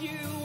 you